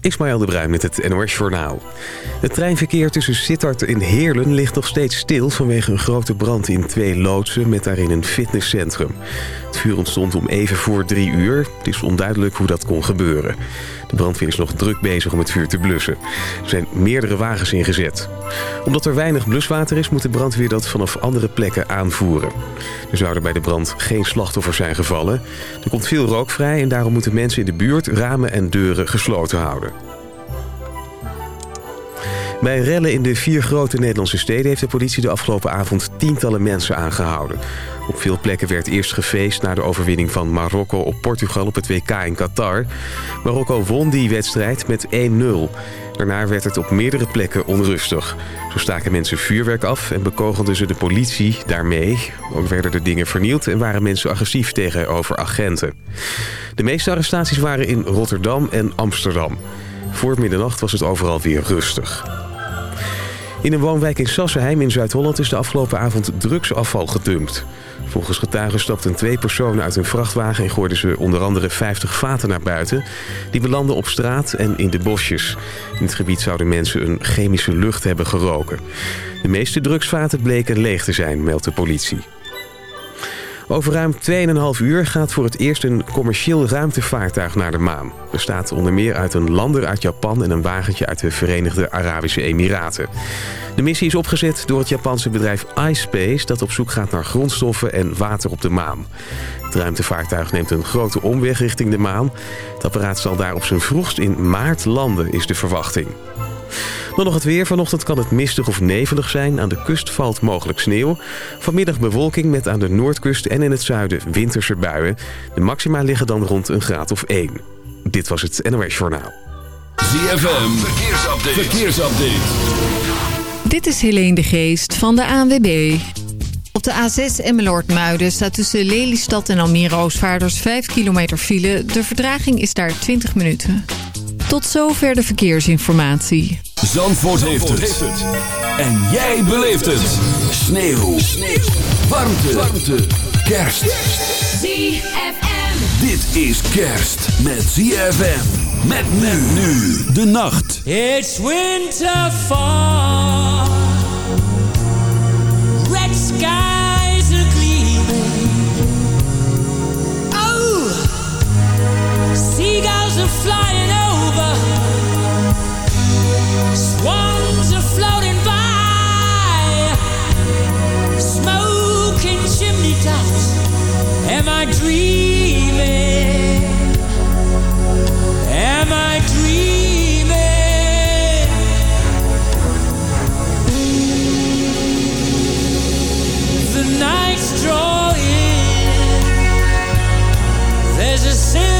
Ismaël de Bruin met het NOS Journaal. Het treinverkeer tussen Sittard en Heerlen ligt nog steeds stil... vanwege een grote brand in twee loodsen met daarin een fitnesscentrum. Het vuur ontstond om even voor drie uur. Het is onduidelijk hoe dat kon gebeuren. De brandweer is nog druk bezig om het vuur te blussen. Er zijn meerdere wagens ingezet. Omdat er weinig bluswater is, moet de brandweer dat vanaf andere plekken aanvoeren. Er zouden bij de brand geen slachtoffers zijn gevallen. Er komt veel rook vrij en daarom moeten mensen in de buurt ramen en deuren gesloten houden. Bij rellen in de vier grote Nederlandse steden heeft de politie de afgelopen avond tientallen mensen aangehouden. Op veel plekken werd eerst gefeest na de overwinning van Marokko op Portugal op het WK in Qatar. Marokko won die wedstrijd met 1-0. Daarna werd het op meerdere plekken onrustig. Zo staken mensen vuurwerk af en bekogelden ze de politie daarmee. Ook werden er dingen vernield en waren mensen agressief tegenover agenten. De meeste arrestaties waren in Rotterdam en Amsterdam. Voor middernacht was het overal weer rustig. In een woonwijk in Sassenheim in Zuid-Holland is de afgelopen avond drugsafval gedumpt. Volgens getuigen stapten twee personen uit een vrachtwagen... en gooiden ze onder andere 50 vaten naar buiten. Die belanden op straat en in de bosjes. In het gebied zouden mensen een chemische lucht hebben geroken. De meeste drugsvaten bleken leeg te zijn, meldt de politie. Over ruim 2,5 uur gaat voor het eerst een commercieel ruimtevaartuig naar de maan. Bestaat onder meer uit een lander uit Japan en een wagentje uit de Verenigde Arabische Emiraten. De missie is opgezet door het Japanse bedrijf iSpace... dat op zoek gaat naar grondstoffen en water op de maan. Het ruimtevaartuig neemt een grote omweg richting de maan. Het apparaat zal daar op zijn vroegst in maart landen, is de verwachting. Dan nog het weer. Vanochtend kan het mistig of nevelig zijn. Aan de kust valt mogelijk sneeuw. Vanmiddag bewolking met aan de noordkust en in het zuiden winterse buien. De maxima liggen dan rond een graad of 1. Dit was het NOS Journaal. ZFM, verkeersupdate. verkeersupdate. Dit is Helene de Geest van de ANWB. Op de A6 Emmeloord-Muiden staat tussen Lelystad en Almere Oostvaarders 5 kilometer file. De verdraging is daar 20 minuten. Tot zover de verkeersinformatie. Zandvoort, heeft, het. En jij beleeft het. Sneeuw. Sneeuw. Warmte. Warmte. Kerst. ZFM. Dit is kerst met ZFM. Met men nu de nacht. It's winter fall. Red skies are gleaming. Oh, seagulls are flying over. Swans are floating by. Smoking chimney tops. Am I dreaming? Am I dreaming? The night's drawing. There's a silky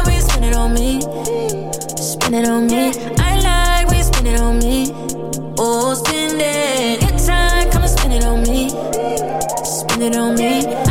It on me. Spend it on me. I like when you spend it on me. Oh, spend it. Good time, come and spend it on me. Spend it on me.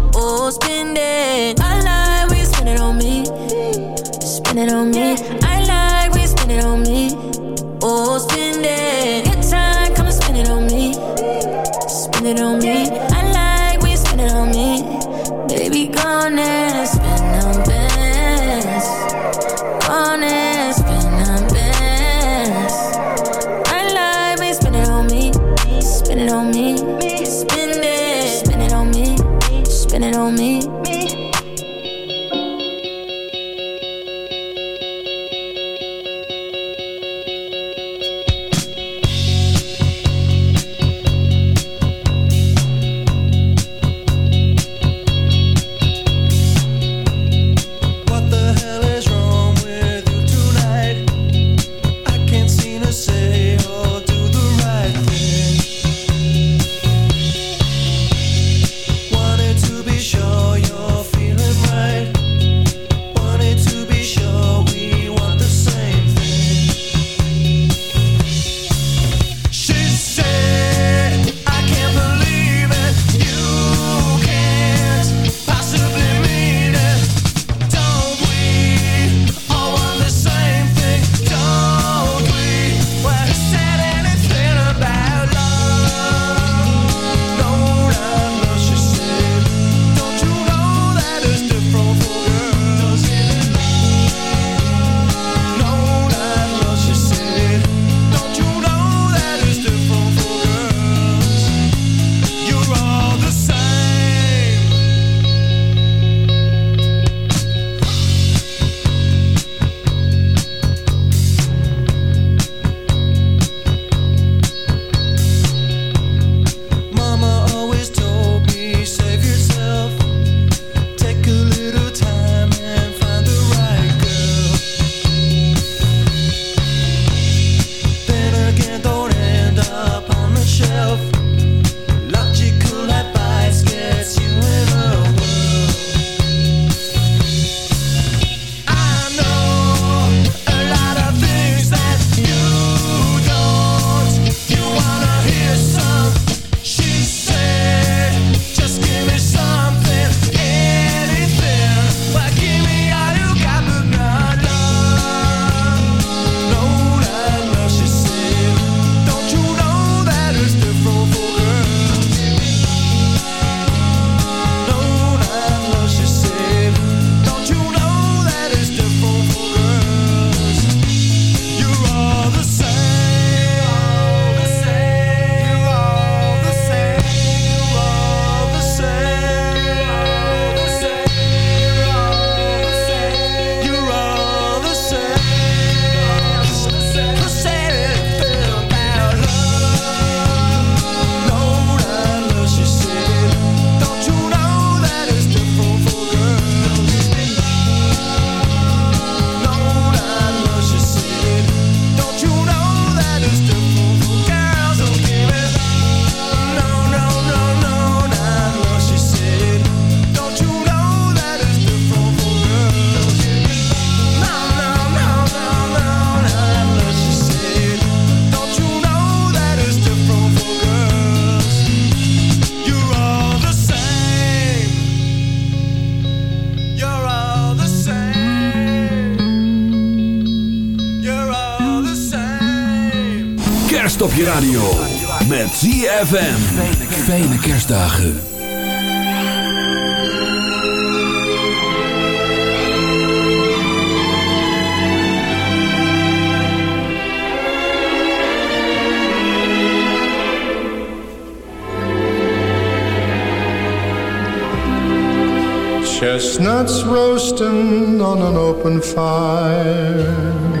Oh, spend it. I like you spend it on me. Spend it on me. I like you spend it on me. Oh, spend it. Good time, come and spend it on me. Spend it on me. On me. Radio. Met ZFM. Fijne kerstdagen. Chestnuts roasting on an open fire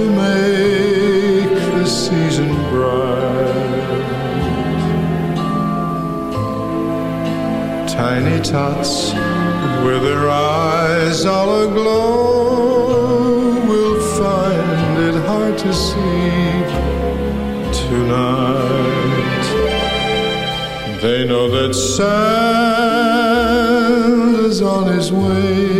to make the season bright. Tiny tots with their eyes all aglow will find it hard to see tonight. They know that Santa's on his way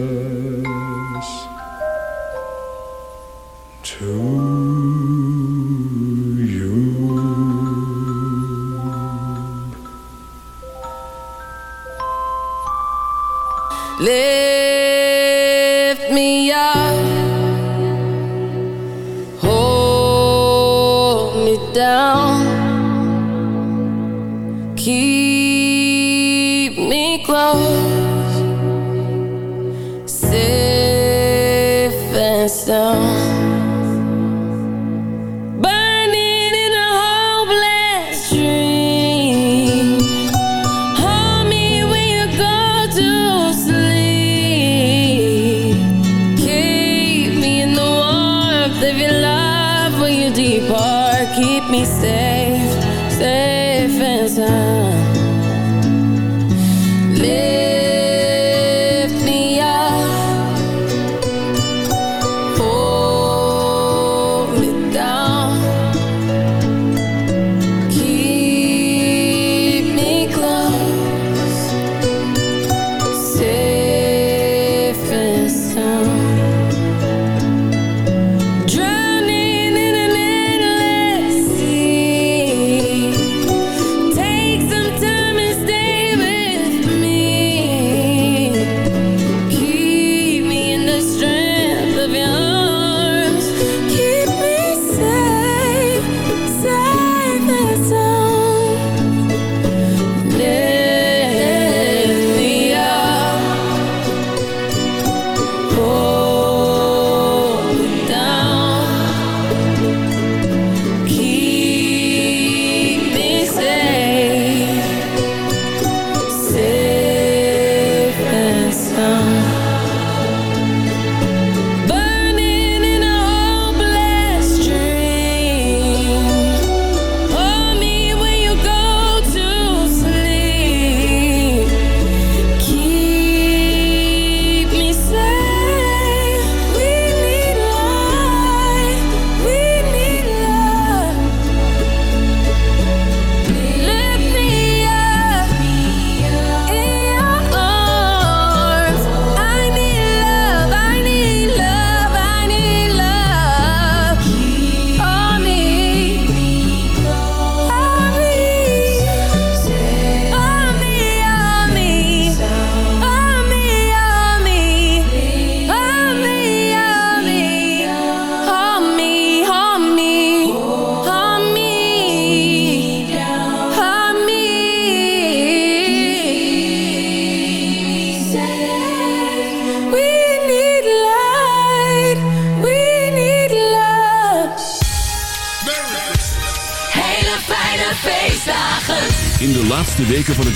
me safe, safe and sound.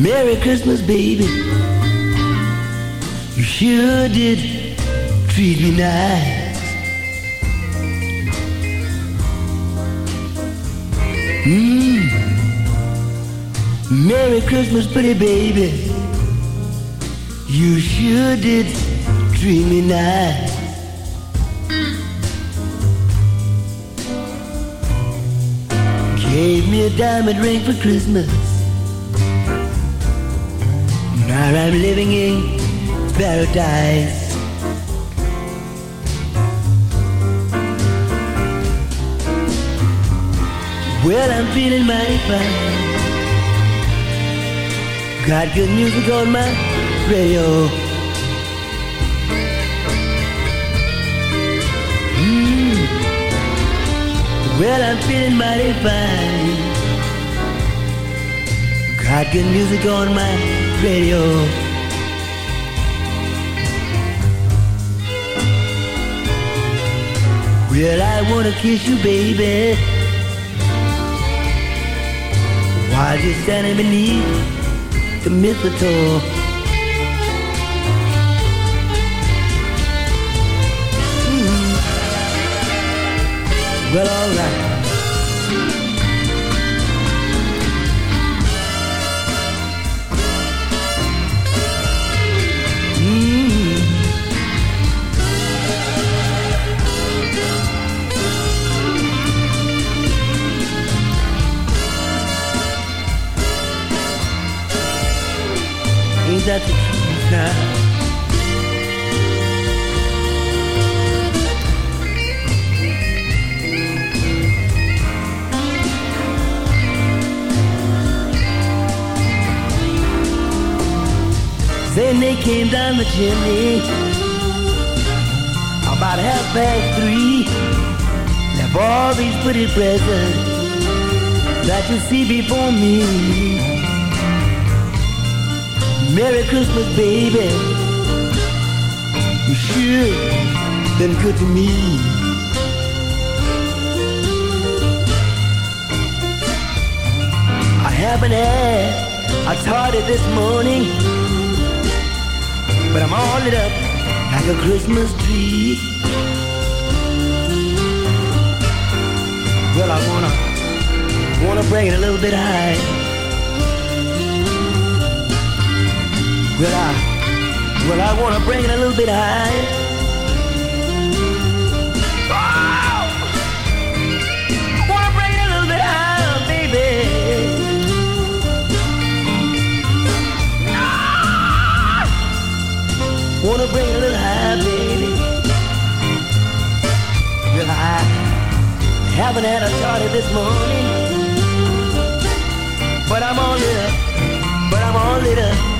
Merry Christmas, baby. You sure did treat me nice. Mmm. Merry Christmas, pretty baby. You sure did treat me nice. Gave me a diamond ring for Christmas. Now I'm living in paradise. Well, I'm feeling mighty fine. Got good music on my radio. Mm. Well, I'm feeling mighty fine. Got good music on my radio. Well, I wanna kiss you, baby. While you're standing beneath the mistletoe. Mm. Well, alright. That the truth now. Then they came down the chimney about half past three. Left all these pretty presents that you see before me. Merry Christmas, baby. You sure been good to me. I haven't had a tardy this morning, but I'm all lit up like a Christmas tree. Well, I wanna, wanna bring it a little bit high. Well, I, well, I wanna bring it a little bit high. Oh! Wanna bring it a little bit higher, baby. Ah! Wanna bring it a little higher, baby. Well, I haven't had a party this morning, but I'm all lit up. But I'm all lit up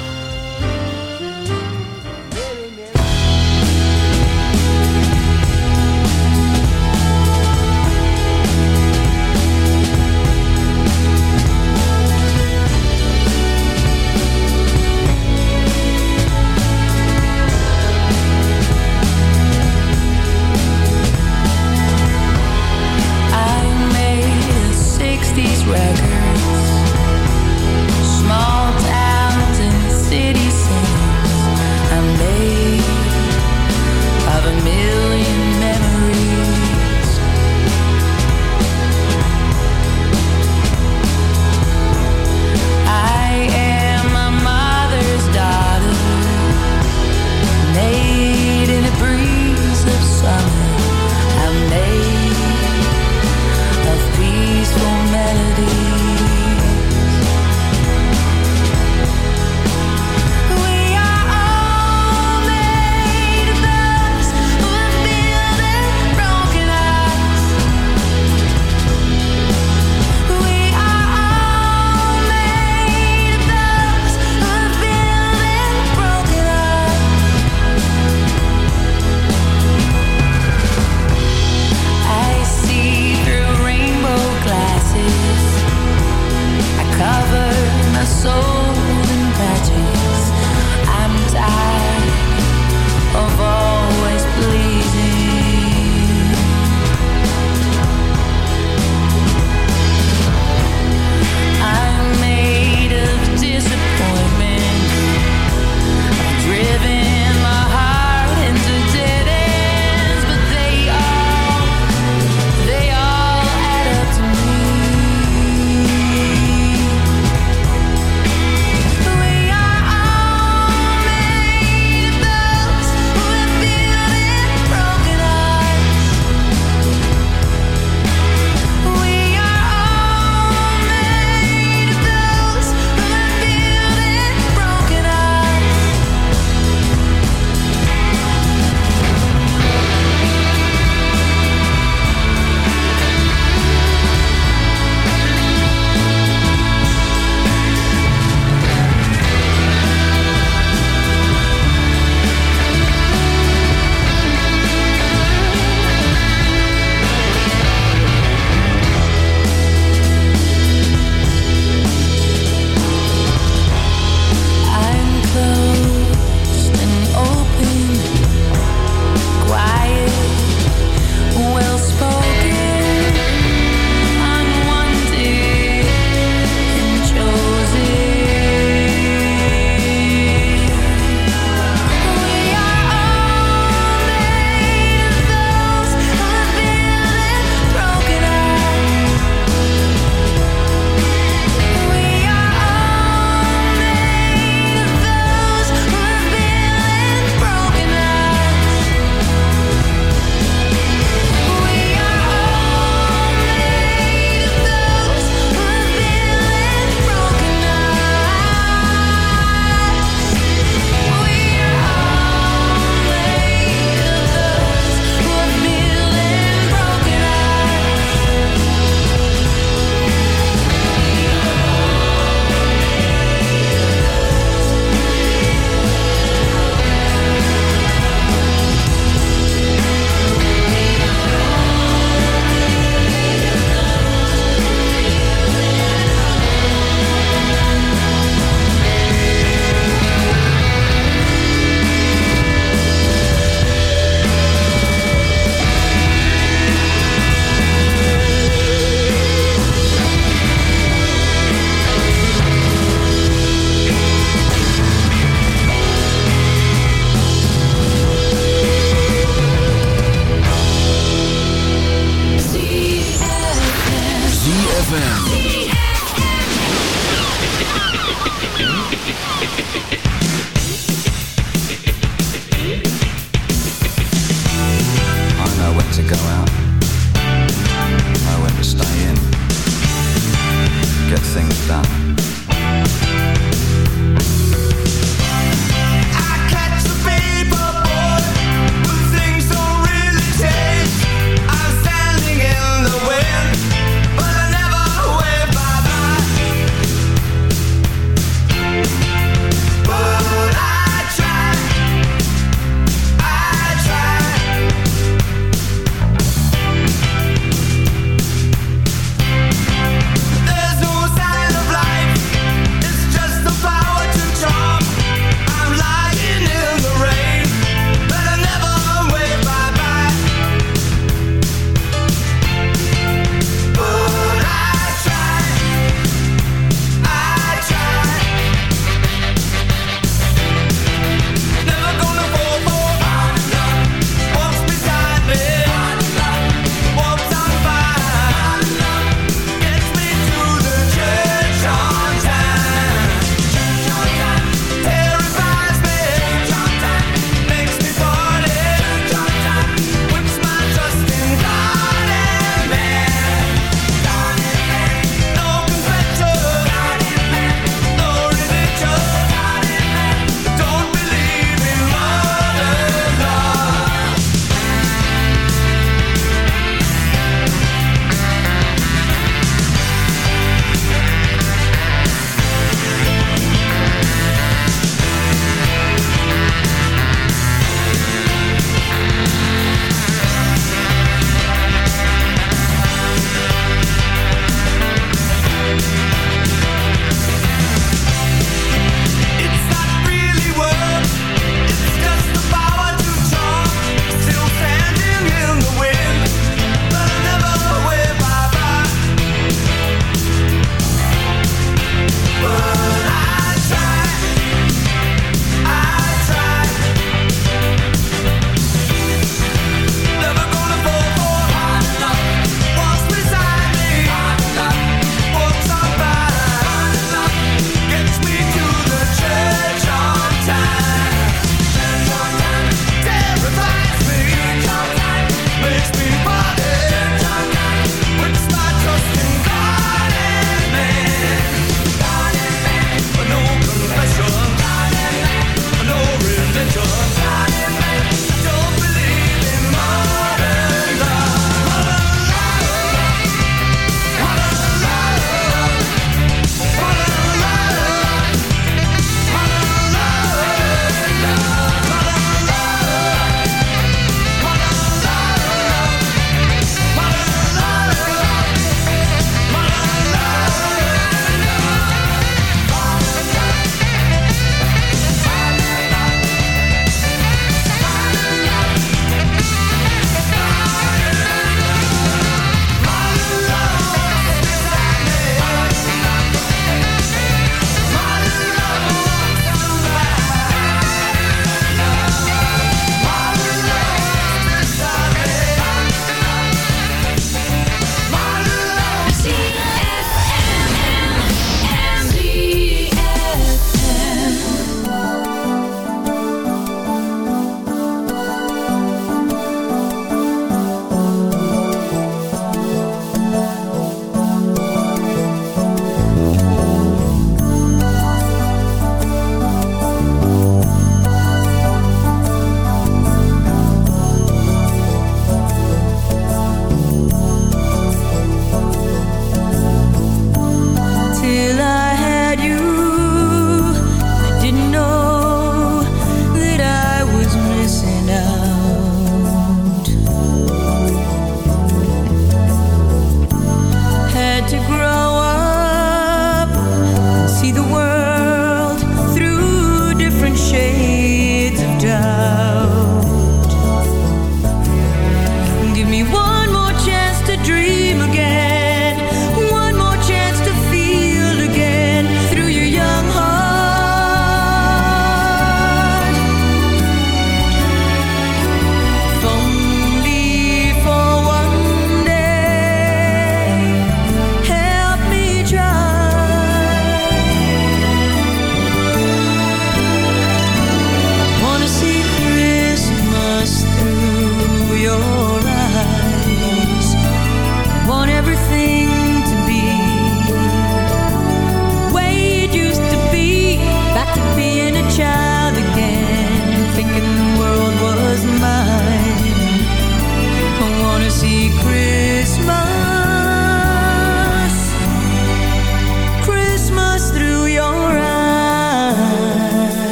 million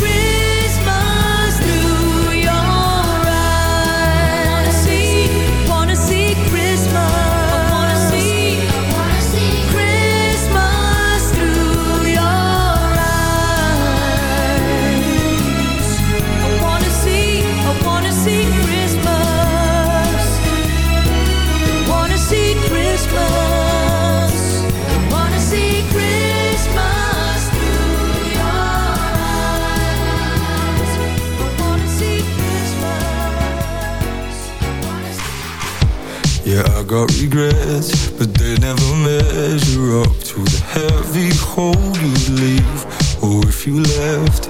We. got regrets, but they never measure up to the heavy hole you'd leave. Or oh, if you left,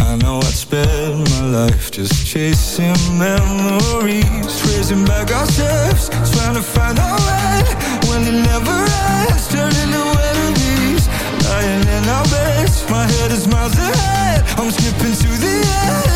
I know I'd spend my life just chasing memories, raising back our steps, trying to find our way when it never ends, turning to enemies, lying in our beds. My head is miles ahead, I'm skipping to the end.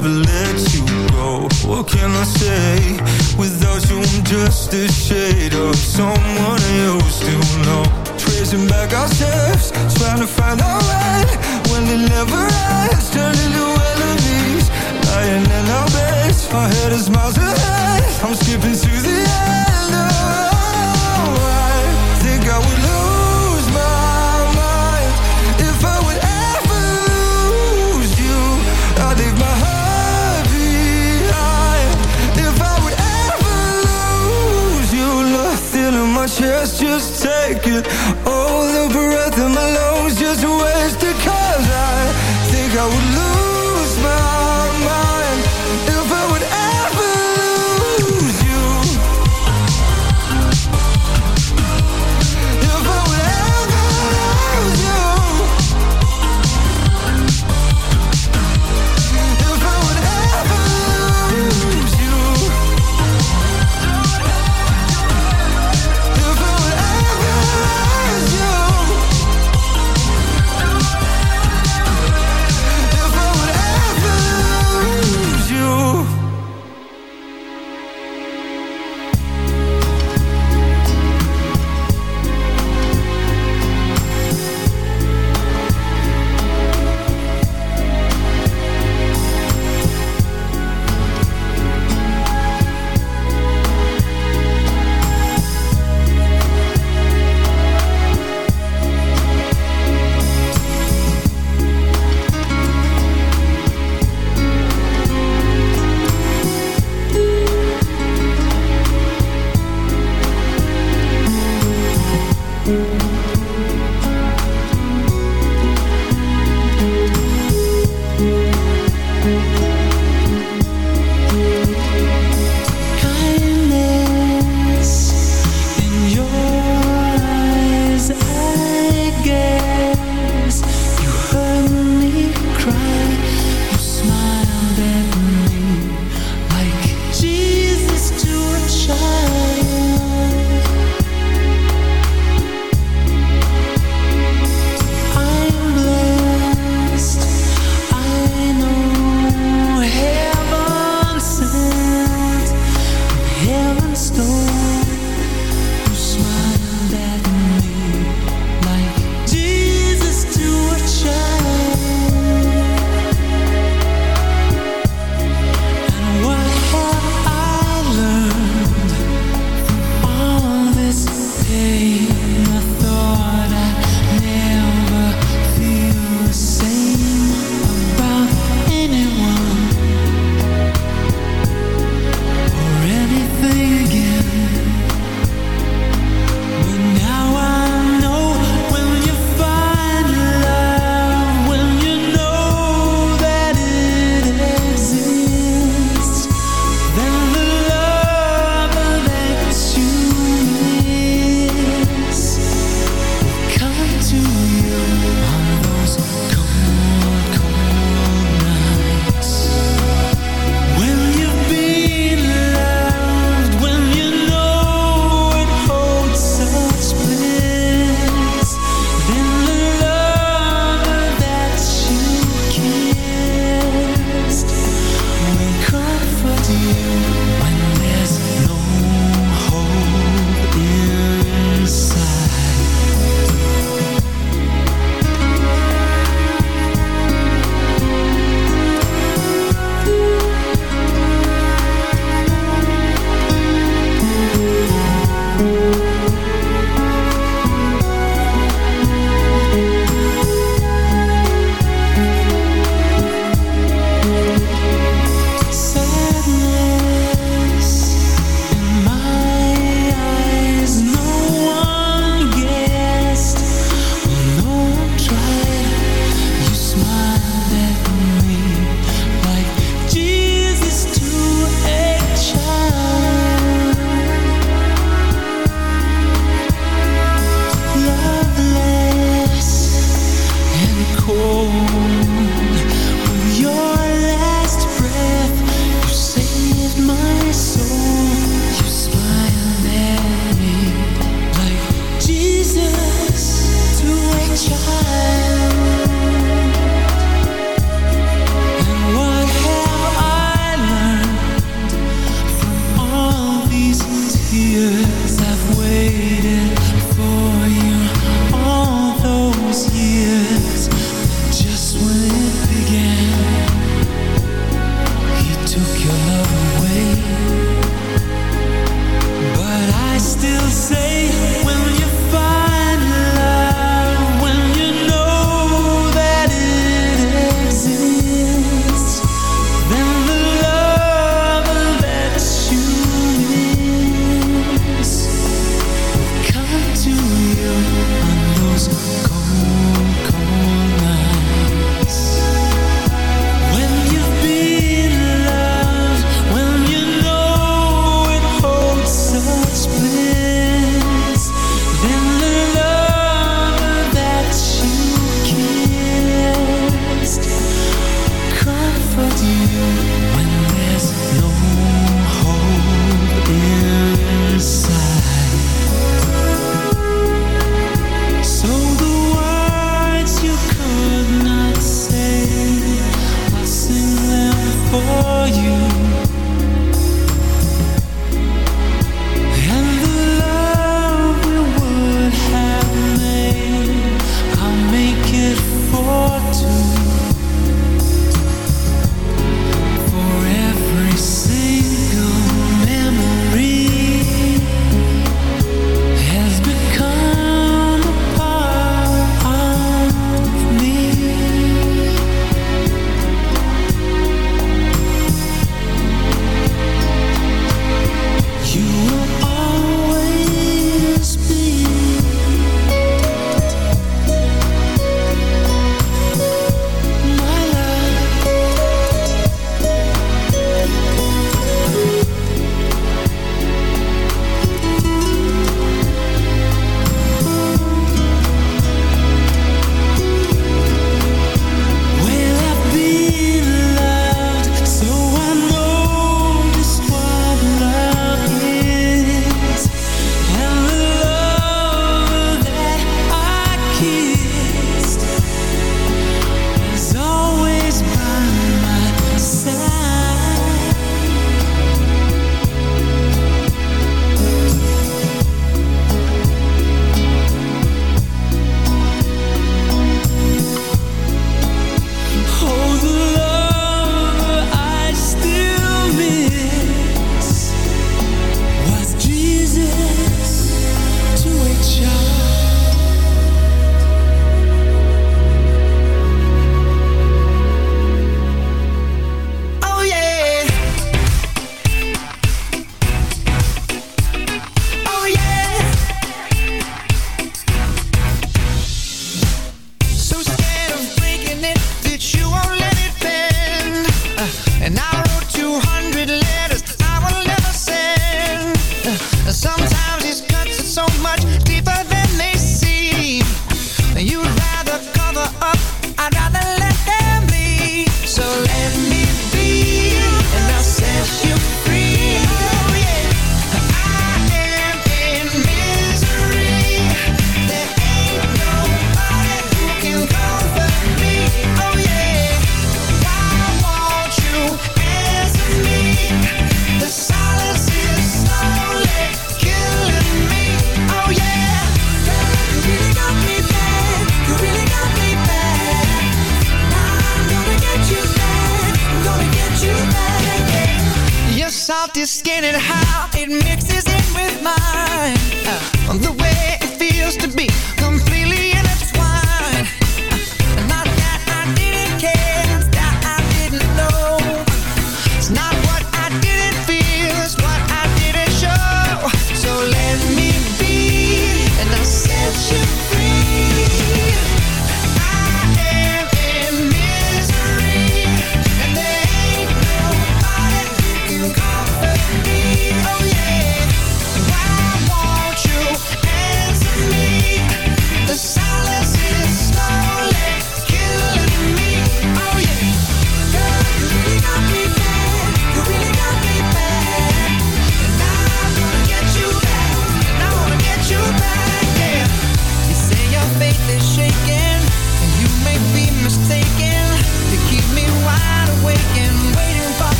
never let you go. What can I say? Without you I'm just a shade of someone I Still, to know. Tracing back our steps, trying to find our way. When it never ends, turning to enemies. Lying in our beds, My head is miles ahead. I'm skipping through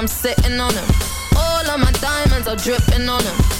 I'm sitting on him. All of my diamonds are dripping on him.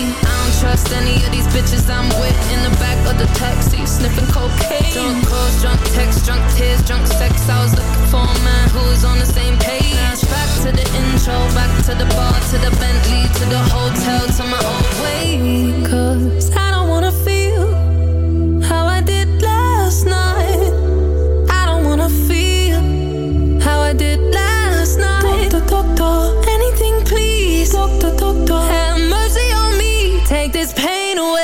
Trust any of these bitches I'm with in the back of the taxi, sniffing cocaine. Drunk calls, drunk texts, drunk tears, drunk sex. I was looking for a man who's on the same page. Back to the intro, back to the bar, to the Bentley, to the hotel, to my old way. Cause I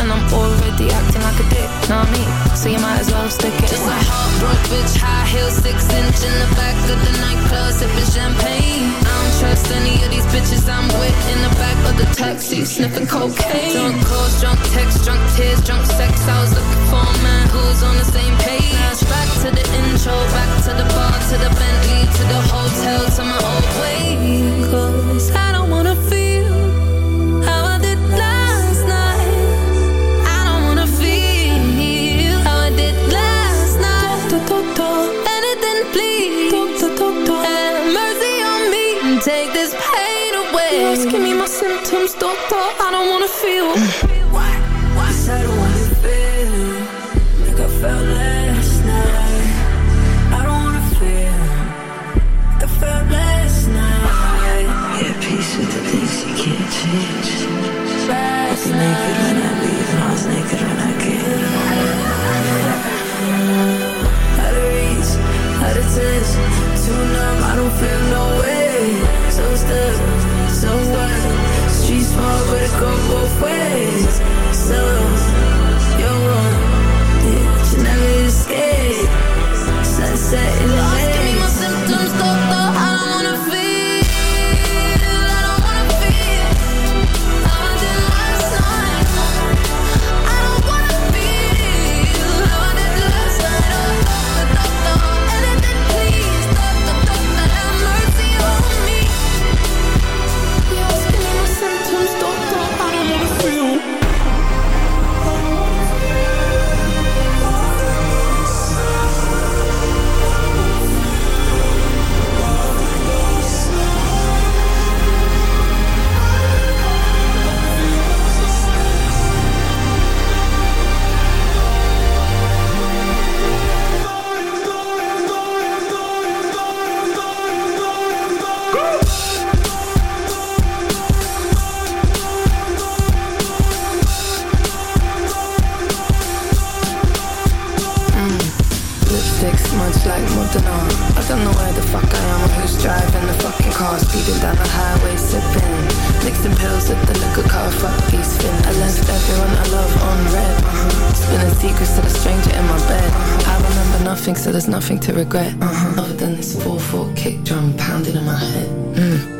And I'm already acting like a dick, know what I mean? So you might as well stick it Just a heartbroken bitch, high heels, six inch in the back of the nightclub, sipping champagne. I don't trust any of these bitches I'm with in the back of the taxi, sniffing cocaine. Drunk calls, drunk texts, drunk tears, drunk sex. I was looking for a man who's know, I don't know where the fuck I am or who's driving the fucking car. Speeding down the highway, sipping. Mixing pills at the liquor car, fuck these fins I left everyone I love on red. Uh-huh. Spilling secrets to the stranger in my bed. Uh-huh. I remember nothing, so there's nothing to regret. Uh-huh. Other than this 4-4 kick drum pounding in my head. Mm.